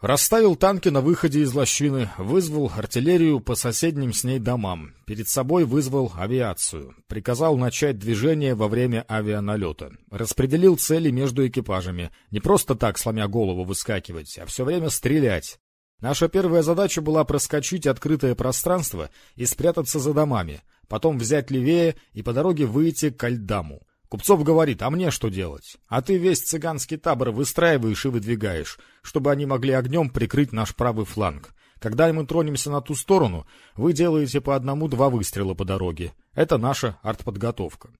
Расставил танки на выходе из лощины, вызвал артиллерию по соседним с ней домам. Перед собой вызвал авиацию. Приказал начать движение во время авианалета. Распределил цели между экипажами. Не просто так, сломя голову, выскакивать, а все время стрелять. Наша первая задача была проскочить открытое пространство и спрятаться за домами, потом взять левее и по дороге выйти к Альдаму. Купцов говорит, а мне что делать? А ты весь цыганский табор выстраиваешь и выдвигаешь, чтобы они могли огнем прикрыть наш правый фланг. Когда мы тронемся на ту сторону, вы делаете по одному-два выстрела по дороге. Это наша артподготовка.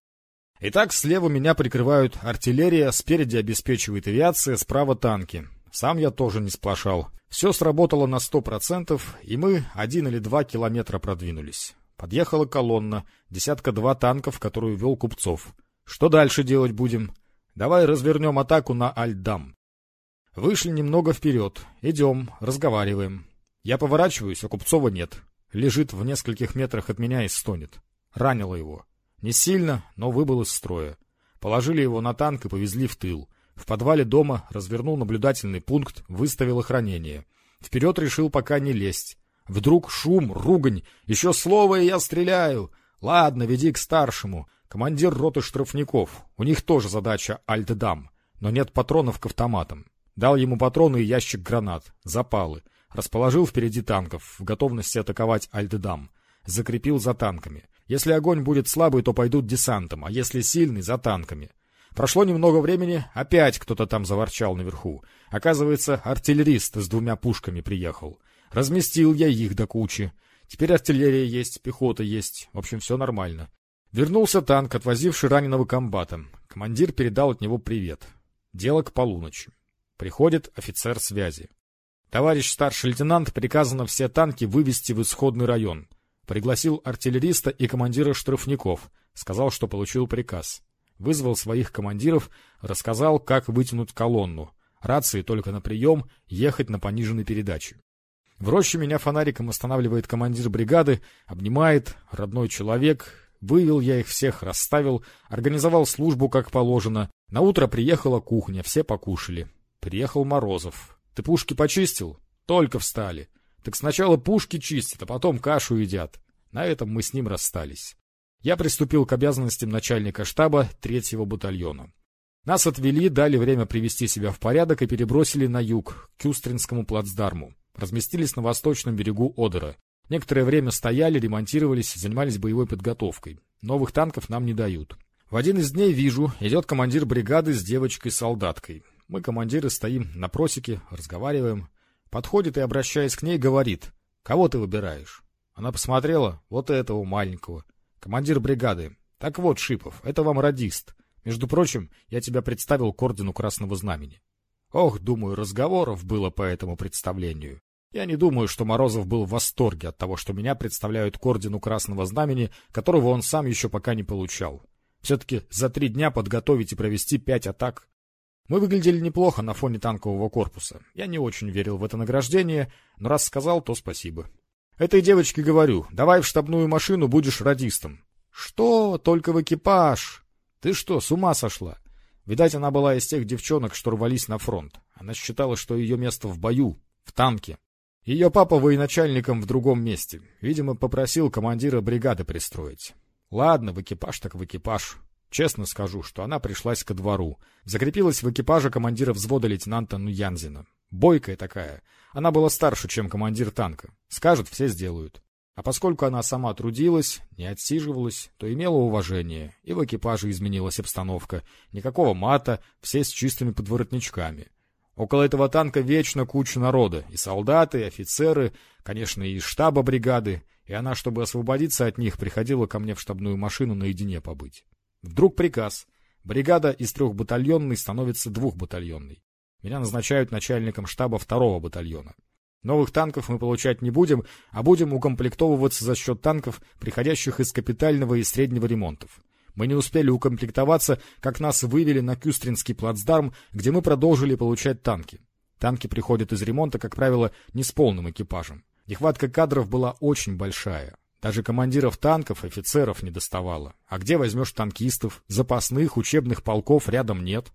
Итак, слева меня прикрывают артиллерия, спереди обеспечивает авиация, справа танки. Сам я тоже не сплошал. Все сработало на сто процентов, и мы один или два километра продвинулись. Подъехала колонна, десятка-два танков, которую вел Купцов. Что дальше делать будем? Давай развернем атаку на Альдам. Вышли немного вперед. Идем, разговариваем. Я поворачиваюсь, а Купцова нет. Лежит в нескольких метрах от меня и стонет. Ранило его. Не сильно, но выбыл из строя. Положили его на танк и повезли в тыл. В подвале дома развернул наблюдательный пункт, выставил охранение. Вперед решил пока не лезть. Вдруг шум, ругань. Еще слово, и я стреляю. Ладно, веди к старшему. Командир роты штрафников. У них тоже задача альт-дам, но нет патронов к автоматам. Дал ему патроны и ящик гранат, запалы. Расположил впереди танков, в готовности атаковать альт-дам. Закрепил за танками. Если огонь будет слабый, то пойдут десантом, а если сильный — за танками. Прошло немного времени, опять кто-то там заворчал наверху. Оказывается, артиллерист с двумя пушками приехал. Разместил я их до кучи. Теперь артиллерия есть, пехота есть. В общем, все нормально. Вернулся танк, отвозивший раненого комбата. Командир передал от него привет. Дело к полуночи. Приходит офицер связи. Товарищ старший лейтенант, приказано все танки вывести в исходный район. Пригласил артиллериста и командира штрафников. Сказал, что получил приказ. Вызвал своих командиров, рассказал, как вытянуть колонну. Рации только на прием, ехать на пониженной передаче. В роще меня фонариком останавливает командир бригады, обнимает, родной человек, Вывел я их всех, расставил, организовал службу как положено. На утро приехала кухня, все покушали. Приехал Морозов. Ты пушки почистил? Только встали. Так сначала пушки чистят, а потом кашу едят. На этом мы с ним расстались. Я приступил к обязанностям начальника штаба третьего батальона. Нас отвели, дали время привести себя в порядок и перебросили на юг, к Кюстринскому плацдарму. Разместились на восточном берегу Одера. Некоторое время стояли, ремонтировались, занимались боевой подготовкой. Новых танков нам не дают. В один из дней вижу, идет командир бригады с девочкой-солдаткой. Мы, командиры, стоим на просеке, разговариваем. Подходит и, обращаясь к ней, говорит, «Кого ты выбираешь?» Она посмотрела, вот этого маленького. Командир бригады. Так вот, Шипов, это вам радист. Между прочим, я тебя представил к ордену Красного Знамени. Ох, думаю, разговоров было по этому представлению. Я не думаю, что Морозов был в восторге от того, что меня представляют к ордену Красного Знамени, которого он сам еще пока не получал. Все-таки за три дня подготовить и провести пять атак. Мы выглядели неплохо на фоне танкового корпуса. Я не очень верил в это награждение, но раз сказал, то спасибо. Этой девочке говорю, давай в штабную машину, будешь радистом. Что? Только в экипаж? Ты что, с ума сошла? Видать, она была из тех девчонок, что рвались на фронт. Она считала, что ее место в бою, в танке. Ее папа военачальником в другом месте. Видимо, попросил командира бригады пристроить. Ладно, в экипаж так в экипаж. Честно скажу, что она пришлась ко двору. Закрепилась в экипаже командира взвода лейтенанта Нуянзина. Бойкая такая. Она была старше, чем командир танка. Скажет, все сделают. А поскольку она сама трудилась, не отсиживалась, то имела уважение, и в экипаже изменилась обстановка. Никакого мата, все с чистыми подворотничками. Около этого танка вечно куча народа. И солдаты, и офицеры, конечно, и штаба бригады. И она, чтобы освободиться от них, приходила ко мне в штабную машину наедине побыть. Вдруг приказ. Бригада из трехбатальонной становится двухбатальонной. Меня назначают начальником штаба второго батальона. Новых танков мы получать не будем, а будем укомплектовываться за счет танков, приходящих из капитального и среднего ремонтов. Мы не успели укомплектоваться, как нас вывели на Кюстринский плацдарм, где мы продолжили получать танки. Танки приходят из ремонта, как правило, не с полным экипажем. Нехватка кадров была очень большая. Даже командиров танков, офицеров не доставало. А где возьмешь танкистов? Запасных учебных полков рядом нет.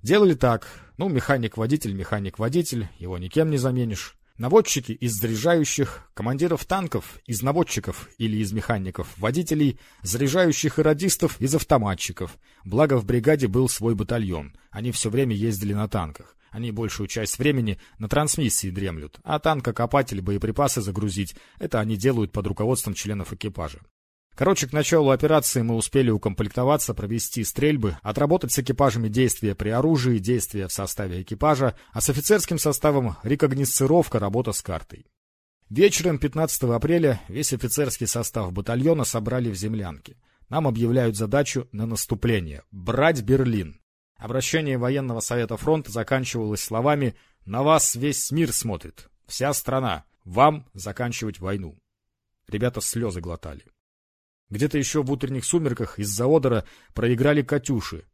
Делали так. Ну, механик-водитель, механик-водитель, его никем не заменишь. Наводчики из заряжающих, командиров танков из наводчиков или из механиков, водителей, заряжающих и радистов из автоматчиков. Благо в бригаде был свой батальон. Они все время ездили на танках. Они большую часть времени на трансмиссии дремлют, а танкокопатель боеприпасы загрузить — это они делают под руководством членов экипажа. Короче, к началу операции мы успели укомплектоваться, провести стрельбы, отработать с экипажами действия при оружии, действия в составе экипажа, а с офицерским составом рекогносцировка, работа с картой. Вечером 15 апреля весь офицерский состав батальона собрали в землянке. Нам объявляют задачу на наступление — брать Берлин. Обращение военного совета фронта заканчивалось словами «На вас весь мир смотрит, вся страна, вам заканчивать войну». Ребята слезы глотали. Где-то еще в утренних сумерках из-за Одера проиграли «Катюши».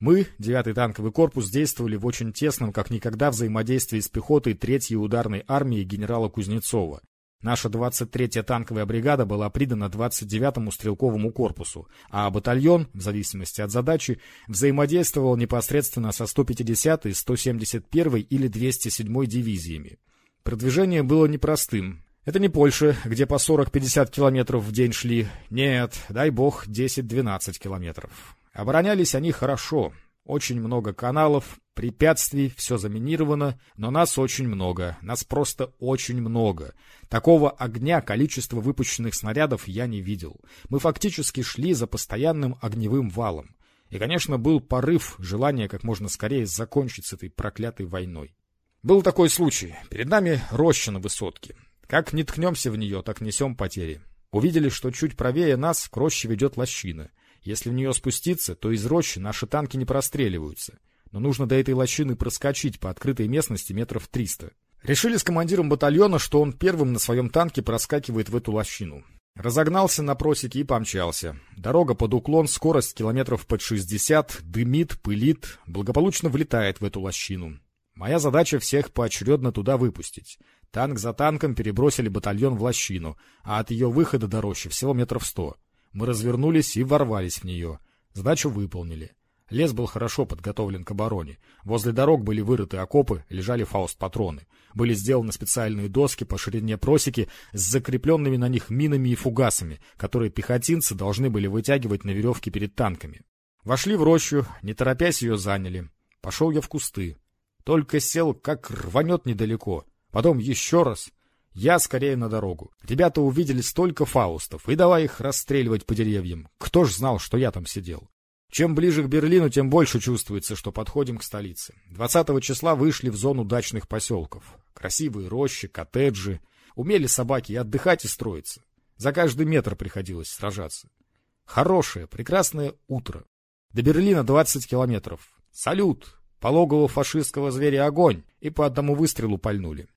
Мы, 9-й танковый корпус, действовали в очень тесном, как никогда, взаимодействии с пехотой 3-й ударной армии генерала Кузнецова. Наша 23-я танковая бригада была придана 29-му стрелковому корпусу, а батальон, в зависимости от задачи, взаимодействовал непосредственно со 150-й, 171-й или 207-й дивизиями. Продвижение было непростым, это не Польша, где по 40-50 километров в день шли. Нет, дай бог, 10-12 километров. Оборонялись они хорошо. Очень много каналов, препятствий, все заминировано, но нас очень много, нас просто очень много. Такого огня, количества выпущенных снарядов я не видел. Мы фактически шли за постоянным огневым валом. И, конечно, был порыв, желание как можно скорее закончить с этой проклятой войной. Был такой случай. Перед нами роща на высотке. Как не ткнемся в нее, так несем потери. Увидели, что чуть правее нас к роще ведет лощина. Если в нее спуститься, то из рощи наши танки не простреливаются. Но нужно до этой лощины проскочить по открытой местности метров триста. Решили с командиром батальона, что он первым на своем танке проскакивает в эту лощину. Разогнался на просеке и помчался. Дорога под уклон, скорость километров под 60, дымит, пылит, благополучно влетает в эту лощину. Моя задача всех поочередно туда выпустить. Танк за танком перебросили батальон в лощину, а от ее выхода до рощи всего метров сто. Мы развернулись и ворвались в нее. Задачу выполнили. Лес был хорошо подготовлен к обороне. Возле дорог были вырыты окопы, лежали фауст-патроны. Были сделаны специальные доски по ширине просеки с закрепленными на них минами и фугасами, которые пехотинцы должны были вытягивать на веревке перед танками. Вошли в рощу, не торопясь ее заняли. Пошел я в кусты. Только сел, как рванет недалеко. Потом еще раз. Я скорее на дорогу. Ребята увидели столько фаустов, и давай их расстреливать по деревьям. Кто ж знал, что я там сидел? Чем ближе к Берлину, тем больше чувствуется, что подходим к столице. 20 числа вышли в зону дачных поселков. Красивые рощи, коттеджи. Умели собаки и отдыхать, и строиться. За каждый метр приходилось сражаться. Хорошее, прекрасное утро. До Берлина 20 километров. Салют! Пологого фашистского зверя огонь! И по одному выстрелу пальнули.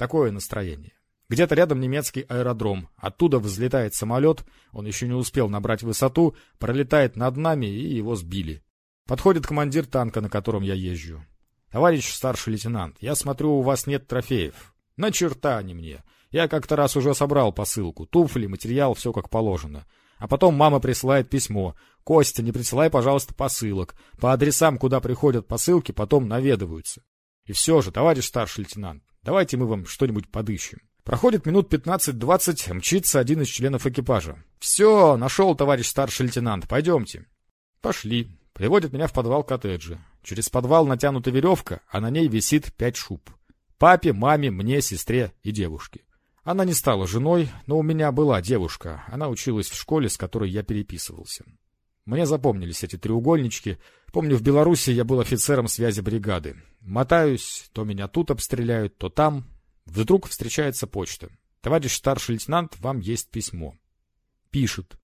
Такое настроение. Где-то рядом немецкий аэродром. Оттуда взлетает самолет, он еще не успел набрать высоту, пролетает над нами, и его сбили. Подходит командир танка, на котором я езжу. «Товарищ старший лейтенант, я смотрю, у вас нет трофеев». «На черта они мне. Я как-то раз уже собрал посылку. Туфли, материал, все как положено. А потом мама присылает письмо. «Костя, не присылай, пожалуйста, посылок. По адресам, куда приходят посылки, потом наведываются». И все же, товарищ старший лейтенант, Давайте мы вам что-нибудь подыщем. Проходит минут 15-20, мчится один из членов экипажа. «Все, нашел, товарищ старший лейтенант, пойдемте». Пошли. Приводят меня в подвал коттеджа. Через подвал натянута веревка, а на ней висит пять шуб. Папе, маме, мне, сестре и девушке. Она не стала женой, но у меня была девушка. Она училась в школе, с которой я переписывался. Мне запомнились эти треугольнички. Помню, в Беларуси я был офицером связи бригады. Мотаюсь, то меня тут обстреляют, то там. Вдруг встречается почта. Товарищ старший лейтенант, вам есть письмо. Пишет.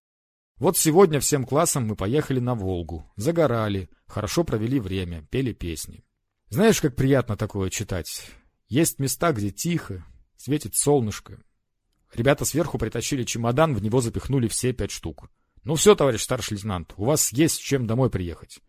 Вот сегодня всем классом мы поехали на Волгу, загорали, хорошо провели время, пели песни. Знаешь, как приятно такое читать? Есть места, где тихо, светит солнышко. Ребята сверху притащили чемодан, в него запихнули все пять штук. Ну все, товарищ старший лейтенант, у вас есть чем домой приехать.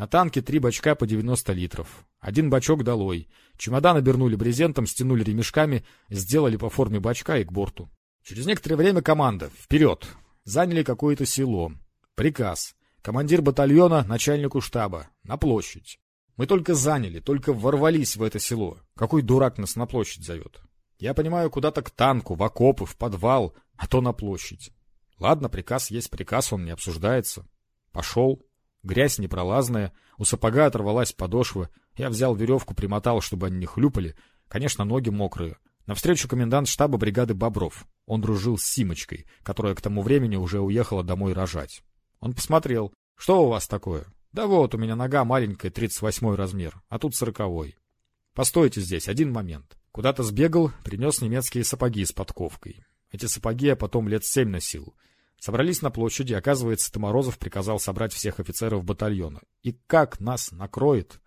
На танке три бачка по 90 литров. Один бачок долой. Чемодан обернули брезентом, стянули ремешками, сделали по форме бачка и к борту. Через некоторое время команда. Вперед! Заняли какое-то село. Приказ. Командир батальона начальнику штаба. На площадь. Мы только заняли, только ворвались в это село. Какой дурак нас на площадь зовет? Я понимаю, куда-то к танку, в окопы, в подвал, а то на площадь. Ладно, приказ есть приказ, он не обсуждается. Пошел. Грязь непролазная, у сапога оторвалась подошва. Я взял веревку, примотал, чтобы они не хлюпали. Конечно, ноги мокрые. Навстречу комендант штаба бригады Бобров. Он дружил с Симочкой, которая к тому времени уже уехала домой рожать. Он посмотрел. «Что у вас такое?» «Да вот, у меня нога маленькая, 38 размер, а тут 40 Постойте здесь, один момент». Куда-то сбегал, принес немецкие сапоги с подковкой. Эти сапоги я потом лет семь носил. Собрались на площади, оказывается, Томорозов приказал собрать всех офицеров батальона. И как нас накроет?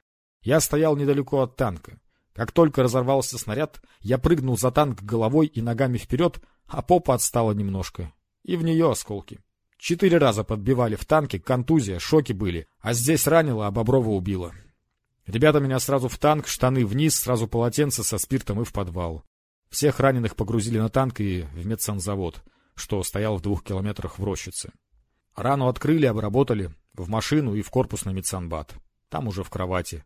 Я стоял недалеко от танка. Как только разорвался снаряд, я прыгнул за танк головой и ногами вперед, а попа отстала немножко. И в нее осколки. Четыре раза подбивали в танке, контузия, шоки были. А здесь ранило, а Боброва убило. Ребята меня сразу в танк, штаны вниз, сразу полотенце со спиртом и в подвал. Всех раненых погрузили на танк и в медсанзавод, что стоял в двух километрах в Рощице. Рану открыли, обработали, в машину и в корпус на медсанбат. Там уже в кровати.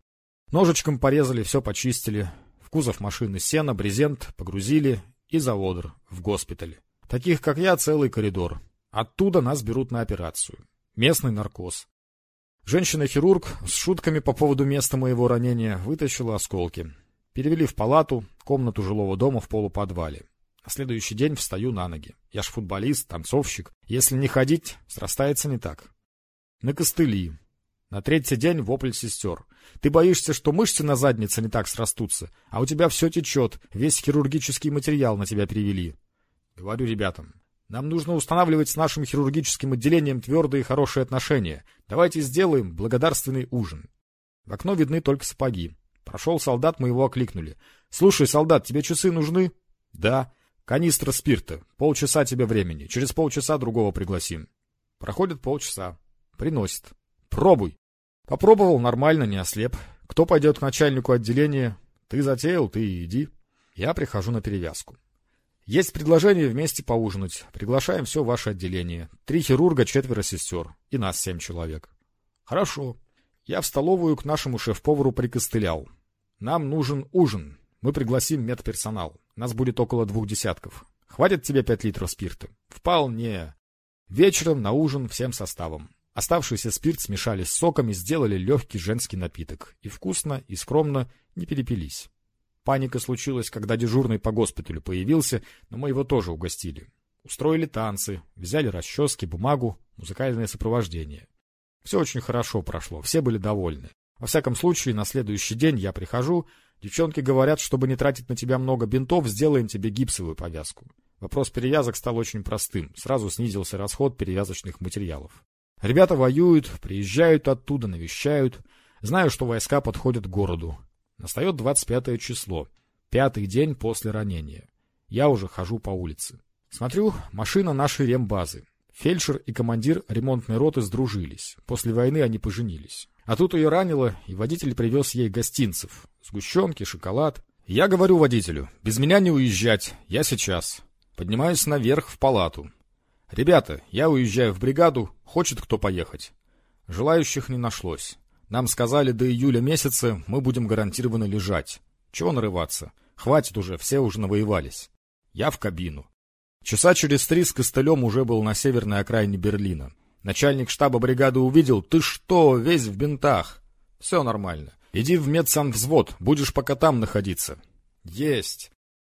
Ножичком порезали, все почистили. В кузов машины сено, брезент, погрузили и за одр, в госпиталь. Таких, как я, целый коридор. Оттуда нас берут на операцию. Местный наркоз. Женщина-хирург с шутками по поводу места моего ранения вытащила осколки. Перевели в палату, комнату жилого дома в полуподвале. На следующий день встаю на ноги. Я ж футболист, танцовщик. Если не ходить, срастается не так. На костыли. На третий день вопль сестер. Ты боишься, что мышцы на заднице не так срастутся, а у тебя все течет, весь хирургический материал на тебя перевели. Говорю ребятам, нам нужно устанавливать с нашим хирургическим отделением твердые и хорошие отношения. Давайте сделаем благодарственный ужин. В окно видны только сапоги. Прошел солдат, мы его окликнули. «Слушай, солдат, тебе часы нужны?» «Да». «Канистра спирта. Полчаса тебе времени. Через полчаса другого пригласим». Проходит полчаса. Приносит. Пробуй. Попробовал, нормально, не ослеп. Кто пойдет к начальнику отделения? Ты затеял, ты иди. Я прихожу на перевязку. Есть предложение вместе поужинать. Приглашаем все ваше отделение. Три хирурга, четверо сестер. И нас семь человек. Хорошо. Я в столовую к нашему шеф-повару прикостылял. Нам нужен ужин. Мы пригласим медперсонал. Нас будет около двух десятков. Хватит тебе пять литров спирта? Вполне. Вечером на ужин всем составом. Оставшийся спирт смешали с соком и сделали легкий женский напиток. И вкусно, и скромно не перепились. Паника случилась, когда дежурный по госпиталю появился, но мы его тоже угостили. Устроили танцы, взяли расчески, бумагу, музыкальное сопровождение. Все очень хорошо прошло, все были довольны. Во всяком случае, на следующий день я прихожу, девчонки говорят, чтобы не тратить на тебя много бинтов, сделаем тебе гипсовую повязку. Вопрос перевязок стал очень простым, сразу снизился расход перевязочных материалов. Ребята воюют, приезжают оттуда, навещают. Знаю, что войска подходят к городу. Настает 25 число, пятый день после ранения. Я уже хожу по улице. Смотрю, машина нашей рембазы. Фельдшер и командир ремонтной роты сдружились. После войны они поженились. А тут ее ранило, и водитель привез ей гостинцев. Сгущенки, шоколад. Я говорю водителю, без меня не уезжать, я сейчас. Поднимаюсь наверх в палату. «Ребята, я уезжаю в бригаду, хочет кто поехать?» Желающих не нашлось. Нам сказали, до июля месяца мы будем гарантированно лежать. Чего нарываться? Хватит уже, все уже навоевались. Я в кабину. Часа через три с костылем уже был на северной окраине Берлина. Начальник штаба бригады увидел, ты что, весь в бинтах. Все нормально. Иди в медсанвзвод, будешь пока там находиться. Есть.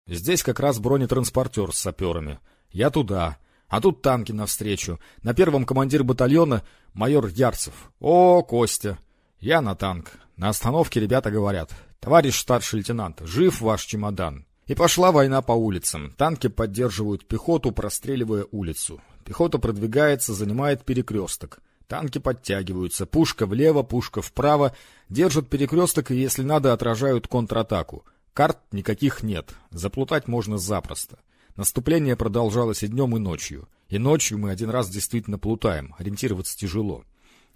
Здесь как раз бронетранспортер с саперами. Я туда. А тут танки навстречу. На первом командир батальона майор Ярцев. О, Костя. Я на танк. На остановке ребята говорят. Товарищ старший лейтенант, жив ваш чемодан. И пошла война по улицам. Танки поддерживают пехоту, простреливая улицу. Пехота продвигается, занимает перекресток. Танки подтягиваются. Пушка влево, пушка вправо. Держат перекресток и, если надо, отражают контратаку. Карт никаких нет. Заплутать можно запросто. Наступление продолжалось и днем, и ночью. И ночью мы один раз действительно плутаем, ориентироваться тяжело.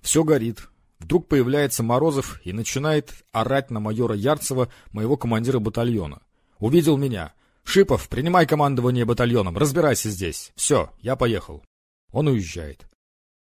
Все горит. Вдруг появляется Морозов и начинает орать на майора Ярцева, моего командира батальона. Увидел меня. «Шипов, принимай командование батальоном, разбирайся здесь. Все, я поехал». Он уезжает.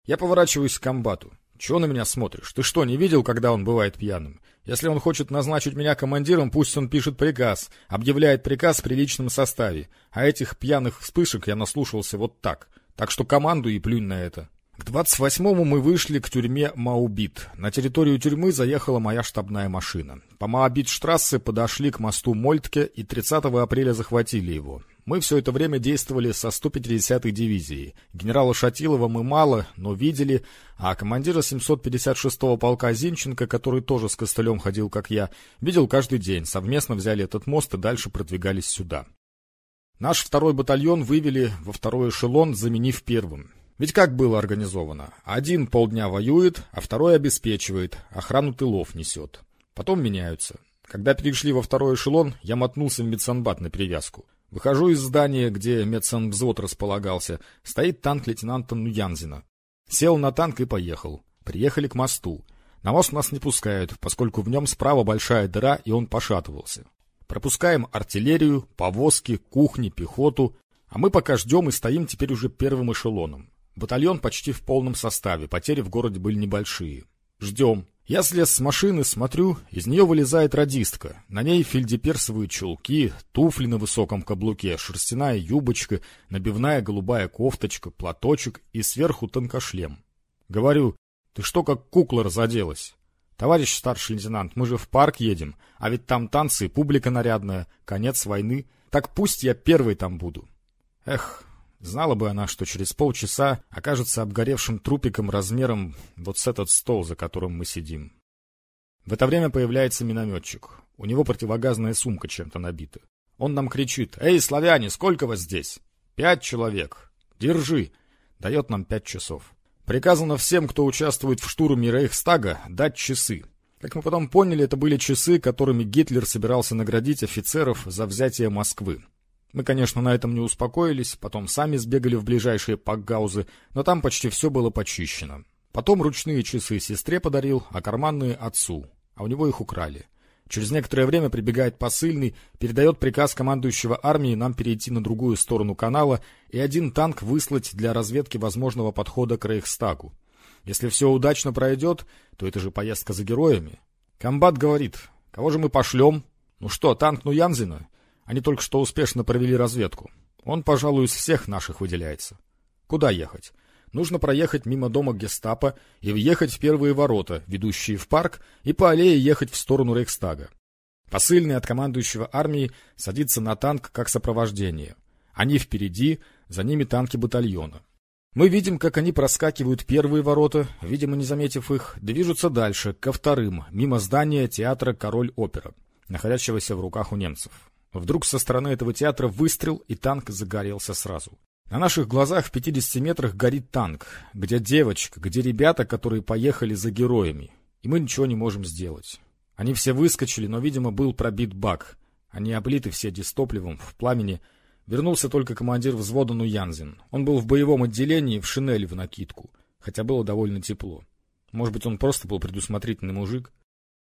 Я поворачиваюсь к комбату. Чего на меня смотришь? Ты что, не видел, когда он бывает пьяным? Если он хочет назначить меня командиром, пусть он пишет приказ, объявляет приказ в приличном составе. А этих пьяных вспышек я наслушался вот так. Так что команду и плюнь на это. К 28-му мы вышли к тюрьме Маубит. На территорию тюрьмы заехала моя штабная машина. По Маубит-штрассе подошли к мосту Мольтке и 30 апреля захватили его. Мы все это время действовали со 150-й дивизией. Генерала Шатилова мы мало, но видели, а командира 756-го полка Зинченко, который тоже с костылем ходил, как я, видел каждый день. Совместно взяли этот мост и дальше продвигались сюда. Наш второй батальон вывели во второй эшелон, заменив первым. Ведь как было организовано? Один полдня воюет, а второй обеспечивает, охрану тылов несет. Потом меняются. Когда перешли во второй эшелон, я мотнулся в медсанбат на перевязку. Выхожу из здания, где медсанвзвод располагался. Стоит танк лейтенанта Нуянзина. Сел на танк и поехал. Приехали к мосту. На мост нас не пускают, поскольку в нем справа большая дыра, и он пошатывался. Пропускаем артиллерию, повозки, кухни, пехоту, а мы пока ждем и стоим теперь уже первым эшелоном. Батальон почти в полном составе, потери в городе были небольшие. Ждем. Я слез с машины, смотрю, из нее вылезает радистка. На ней фельдеперсовые чулки, туфли на высоком каблуке, шерстяная юбочка, набивная голубая кофточка, платочек и сверху тонкошлем. Говорю, ты что как кукла разоделась? Товарищ старший лейтенант, мы же в парк едем, а ведь там танцы, публика нарядная, конец войны. Так пусть я первый там буду. Эх, Знала бы она, что через полчаса окажется обгоревшим трупиком размером вот с этот стол, за которым мы сидим. В это время появляется минометчик. У него противогазная сумка чем-то набита. Он нам кричит «Эй, славяне, сколько вас здесь?» «Пять человек. Держи!» Дает нам пять часов. Приказано всем, кто участвует в штурме Рейхстага, дать часы. Как мы потом поняли, это были часы, которыми Гитлер собирался наградить офицеров за взятие Москвы. Мы, конечно, на этом не успокоились, потом сами сбегали в ближайшие пакгаузы, но там почти все было почищено. Потом ручные часы сестре подарил, а карманные отцу, а у него их украли. Через некоторое время прибегает посыльный, передает приказ командующего армии нам перейти на другую сторону канала и один танк выслать для разведки возможного подхода к Рейхстагу. Если все удачно пройдет, то это же поездка за героями. Комбат говорит, кого же мы пошлем? Ну что, танк Нуянзина? Они только что успешно провели разведку. Он, пожалуй, из всех наших выделяется. Куда ехать? Нужно проехать мимо дома гестапо и въехать в первые ворота, ведущие в парк, и по аллее ехать в сторону Рейхстага. Посыльный от командующего армии садится на танк как сопровождение. Они впереди, за ними танки батальона. Мы видим, как они проскакивают первые ворота, видимо, не заметив их, движутся дальше, ко вторым, мимо здания театра «Король-опера», находящегося в руках у немцев. Вдруг со стороны этого театра выстрел, и танк загорелся сразу. На наших глазах в 50 метрах горит танк, где девочка, где ребята, которые поехали за героями. И мы ничего не можем сделать. Они все выскочили, но, видимо, был пробит бак. Они облиты все дистопливом, в пламени. Вернулся только командир взвода Нуянзин. Он был в боевом отделении, в шинели в накидку, хотя было довольно тепло. Может быть, он просто был предусмотрительный мужик?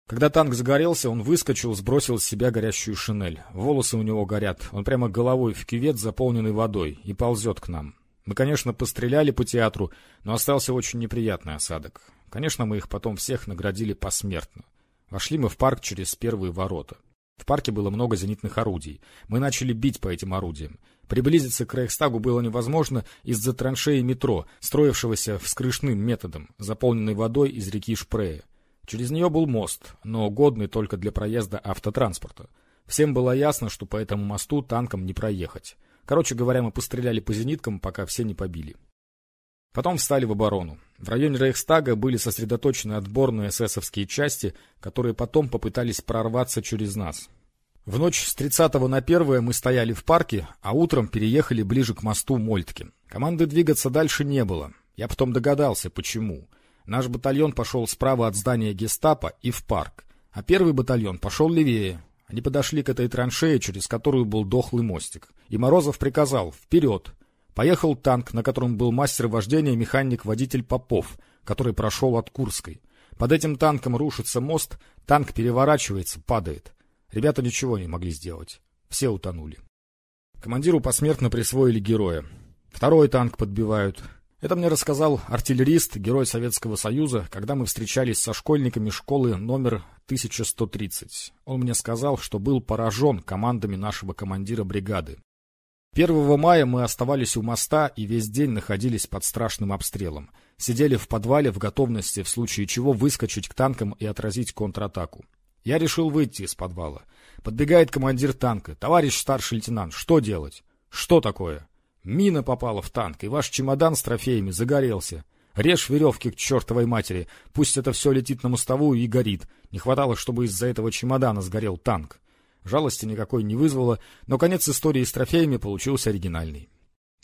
Когда танк загорелся, он выскочил, сбросил с себя горящую шинель. Волосы у него горят. Он прямо головой в кювет, заполненный водой, и ползет к нам. Мы, конечно, постреляли по театру, но остался очень неприятный осадок. Конечно, мы их потом всех наградили посмертно. Вошли мы в парк через первые ворота. В парке было много зенитных орудий. Мы начали бить по этим орудиям. Приблизиться к Рейхстагу было невозможно из-за траншеи метро, строившегося вскрышным методом, заполненной водой из реки Шпрее. Через нее был мост, но годный только для проезда автотранспорта. Всем было ясно, что по этому мосту танкам не проехать. Короче говоря, мы постреляли по зениткам, пока все не побили. Потом встали в оборону. В районе Рейхстага были сосредоточены отборные эсэсовские части, которые потом попытались прорваться через нас. В ночь с 30 на 1 мы стояли в парке, а утром переехали ближе к мосту Мольтке. Команды двигаться дальше не было. Я потом догадался, почему. Наш батальон пошел справа от здания гестапо и в парк, а первый батальон пошел левее. Они подошли к этой траншее, через которую был дохлый мостик. И Морозов приказал «Вперед!». Поехал танк, на котором был мастер вождения механик-водитель Попов, который прошел от Курской. Под этим танком рушится мост, танк переворачивается, падает. Ребята ничего не могли сделать. Все утонули. Командиру посмертно присвоили героя. Второй танк подбивают. Это мне рассказал артиллерист, герой Советского Союза, когда мы встречались со школьниками школы номер 1130. Он мне сказал, что был поражен командами нашего командира бригады. 1 мая мы оставались у моста и весь день находились под страшным обстрелом. Сидели в подвале в готовности, в случае чего выскочить к танкам и отразить контратаку. Я решил выйти из подвала. Подбегает командир танка. «Товарищ старший лейтенант, что делать?» «Что такое?» Мина попала в танк, и ваш чемодан с трофеями загорелся. Режь веревки к чертовой матери, пусть это все летит на мостовую и горит. Не хватало, чтобы из-за этого чемодана сгорел танк. Жалости никакой не вызвало, но конец истории с трофеями получился оригинальный.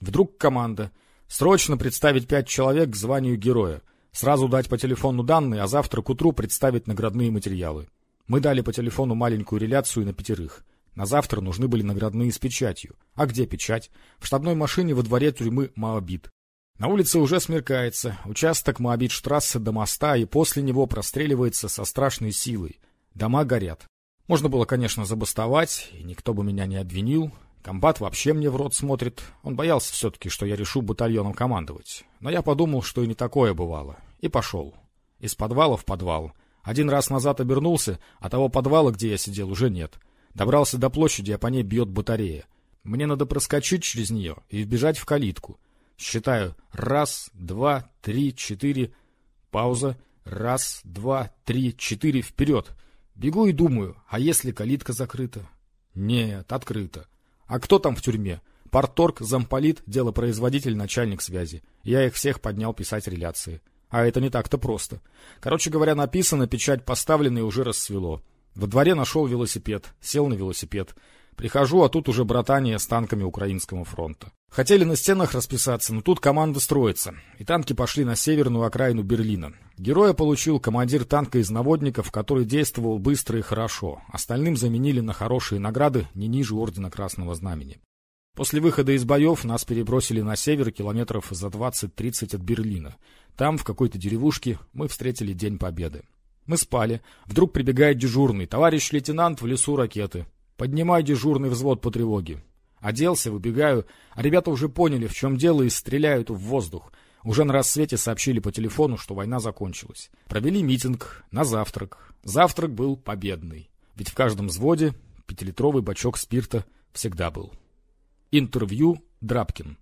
Вдруг команда. Срочно представить пять человек к званию героя. Сразу дать по телефону данные, а завтра к утру представить наградные материалы. Мы дали по телефону маленькую реляцию на пятерых. На завтра нужны были наградные с печатью. А где печать? В штабной машине во дворе тюрьмы Моабит. На улице уже смеркается. Участок Моабит-штрассе до моста, и после него простреливается со страшной силой. Дома горят. Можно было, конечно, забастовать, и никто бы меня не обвинил. Комбат вообще мне в рот смотрит. Он боялся все-таки, что я решу батальоном командовать. Но я подумал, что и не такое бывало. И пошел. Из подвала в подвал. Один раз назад обернулся, а того подвала, где я сидел, уже нет. Добрался до площади, а по ней бьет батарея. Мне надо проскочить через нее и вбежать в калитку. Считаю. Раз, два, три, четыре. Пауза. Раз, два, три, четыре. Вперед. Бегу и думаю, а если калитка закрыта? Нет, открыта. А кто там в тюрьме? Парторг, замполит, делопроизводитель, начальник связи. Я их всех поднял писать реляции. А это не так-то просто. Короче говоря, написано, печать поставлена и уже рассвело. Во дворе нашел велосипед, сел на велосипед. Прихожу, а тут уже братание с танками Украинского фронта. Хотели на стенах расписаться, но тут команда строится, и танки пошли на северную окраину Берлина. Героя получил командир танка из наводников, который действовал быстро и хорошо. Остальным заменили на хорошие награды не ниже Ордена Красного Знамени. После выхода из боев нас перебросили на север километров за 20-30 от Берлина. Там, в какой-то деревушке, мы встретили День Победы. Мы спали. Вдруг прибегает дежурный. Товарищ лейтенант, в лесу ракеты. Поднимай дежурный взвод по тревоге. Оделся, выбегаю, а ребята уже поняли, в чем дело, и стреляют в воздух. Уже на рассвете сообщили по телефону, что война закончилась. Провели митинг на завтрак. Завтрак был победный. Ведь в каждом взводе пятилитровый бачок спирта всегда был. Интервью Драбкин.